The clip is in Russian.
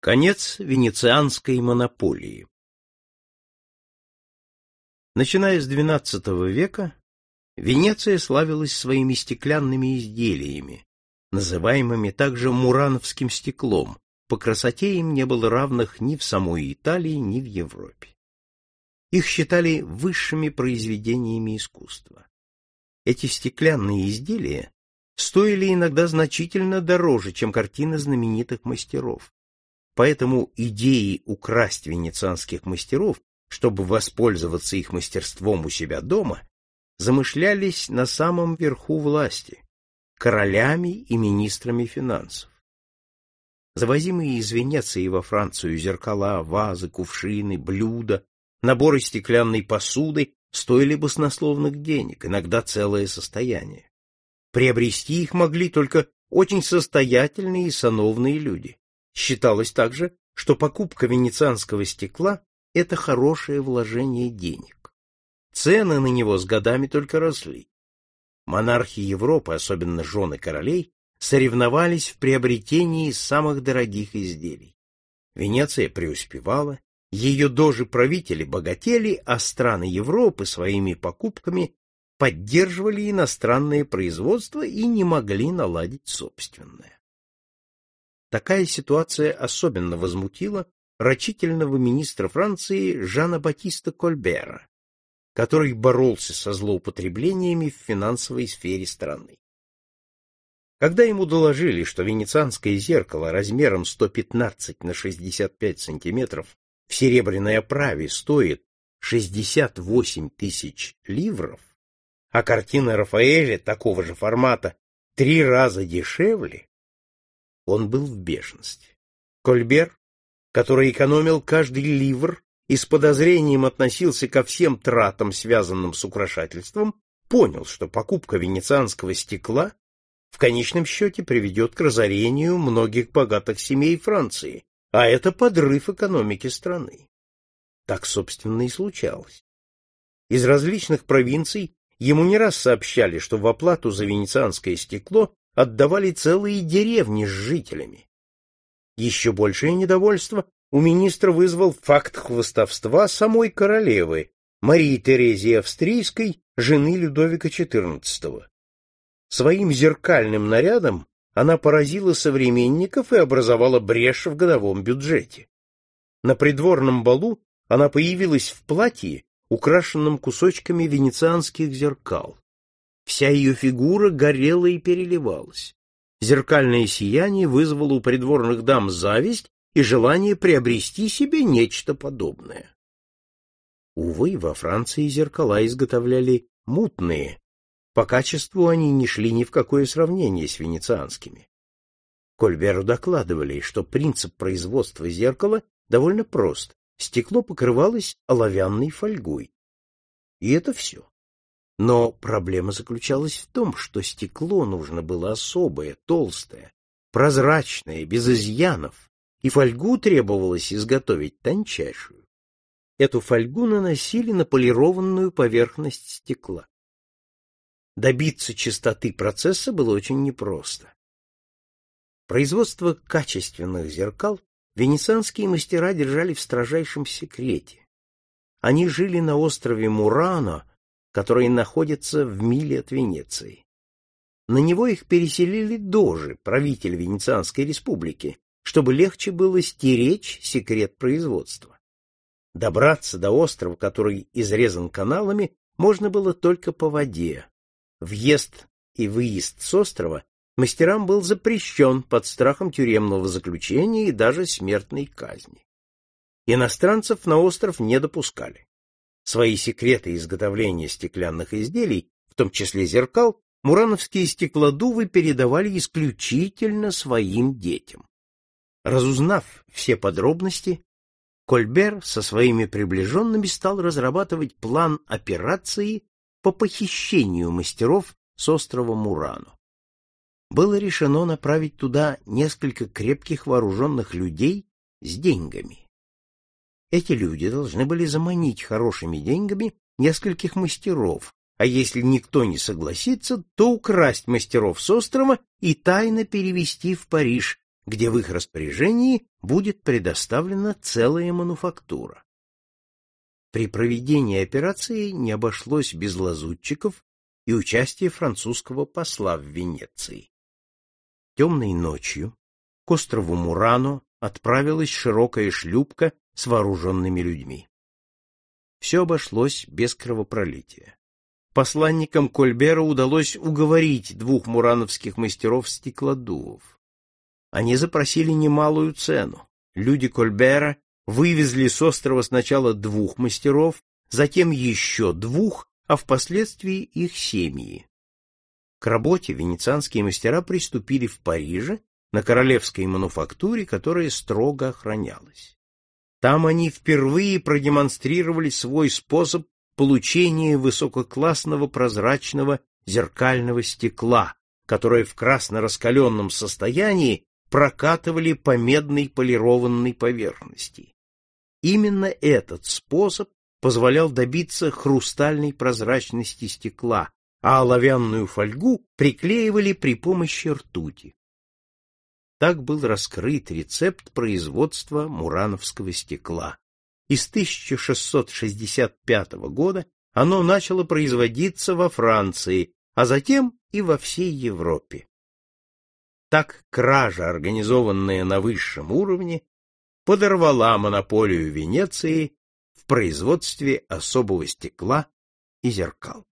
Конец венецианской монополии Начиная с XII века, Венеция славилась своими стеклянными изделиями, называемыми также мурановским стеклом, по красоте им не было равных ни в самой Италии, ни в Европе. Их считали высшими произведениями искусства. Эти стеклянные изделия стоили иногда значительно дороже, чем картины знаменитых мастеров. Поэтому идеи украсть венецианских мастеров, чтобы воспользоваться их мастерством у себя дома, замышлялись на самом верху власти, королями и министрами финансов. Завозимые из Венеции во Францию зеркала, вазы, кувшины, блюда, наборы стеклянной посуды стоили баснословных денег, иногда целое состояние. Приобрести их могли только очень состоятельные и сановные люди. Считалось также, что покупка венецианского стекла – это хорошее вложение денег. Цены на него с годами только росли. Монархи Европы, особенно жены королей, соревновались в приобретении самых дорогих изделий. Венеция преуспевала, ее дожи-правители богатели, а страны Европы своими покупками поддерживали иностранное производство и не могли наладить собственное. Такая ситуация особенно возмутила рачительного министра Франции Жана Батиста Кольбера, который боролся со злоупотреблениями в финансовой сфере страны. Когда ему доложили, что венецианское зеркало размером 115 на 65 сантиметров в серебряной оправе стоит 68 тысяч ливров, а картина Рафаэля такого же формата три раза дешевле, он был в бешенстве. Кольбер, который экономил каждый ливр и с подозрением относился ко всем тратам, связанным с украшательством, понял, что покупка венецианского стекла в конечном счете приведет к разорению многих богатых семей Франции, а это подрыв экономики страны. Так, собственно, и случалось. Из различных провинций ему не раз сообщали, что в оплату за венецианское стекло отдавали целые деревни с жителями. Еще большее недовольство у министра вызвал факт хвостовства самой королевы, Марии Терезии Австрийской, жены Людовика XIV. Своим зеркальным нарядом она поразила современников и образовала брешь в годовом бюджете. На придворном балу она появилась в платье, украшенном кусочками венецианских зеркал. Вся ее фигура горела и переливалась. Зеркальное сияние вызвало у придворных дам зависть и желание приобрести себе нечто подобное. Увы, во Франции зеркала изготовляли мутные, по качеству они не шли ни в какое сравнение с венецианскими. Кольберу докладывали, что принцип производства зеркала довольно прост. Стекло покрывалось оловянной фольгой. И это все. Но проблема заключалась в том, что стекло нужно было особое, толстое, прозрачное, без изъянов, и фольгу требовалось изготовить тончайшую. Эту фольгу наносили на полированную поверхность стекла. Добиться чистоты процесса было очень непросто. Производство качественных зеркал венецианские мастера держали в строжайшем секрете. Они жили на острове Мурано, который находится в миле от Венеции. На него их переселили дожи, правитель Венецианской республики, чтобы легче было стеречь секрет производства. Добраться до острова, который изрезан каналами, можно было только по воде, Въезд и выезд с острова мастерам был запрещен под страхом тюремного заключения и даже смертной казни. Иностранцев на остров не допускали. Свои секреты изготовления стеклянных изделий, в том числе зеркал, мурановские стеклодувы передавали исключительно своим детям. Разузнав все подробности, Кольбер со своими приближенными стал разрабатывать план операции по похищению мастеров с острова Мурану. Было решено направить туда несколько крепких вооруженных людей с деньгами. Эти люди должны были заманить хорошими деньгами нескольких мастеров, а если никто не согласится, то украсть мастеров с острова и тайно перевести в Париж, где в их распоряжении будет предоставлена целая мануфактура. При проведении операции не обошлось без лазутчиков и участия французского посла в Венеции. Темной ночью к острову Мурано отправилась широкая шлюпка с вооруженными людьми. Все обошлось без кровопролития. Посланникам Кольбера удалось уговорить двух мурановских мастеров-стеклодувов. Они запросили немалую цену. Люди Кольбера вывезли с острова сначала двух мастеров, затем еще двух, а впоследствии их семьи. К работе венецианские мастера приступили в Париже на королевской мануфактуре, которая строго охранялась. Там они впервые продемонстрировали свой способ получения высококлассного прозрачного зеркального стекла, которое в красно раскаленном состоянии прокатывали по медной полированной поверхности. Именно этот способ позволял добиться хрустальной прозрачности стекла, а оловянную фольгу приклеивали при помощи ртути. Так был раскрыт рецепт производства мурановского стекла. И с 1665 года оно начало производиться во Франции, а затем и во всей Европе. Так кража, организованная на высшем уровне, подорвала монополию Венеции в производстве особого стекла и зеркал.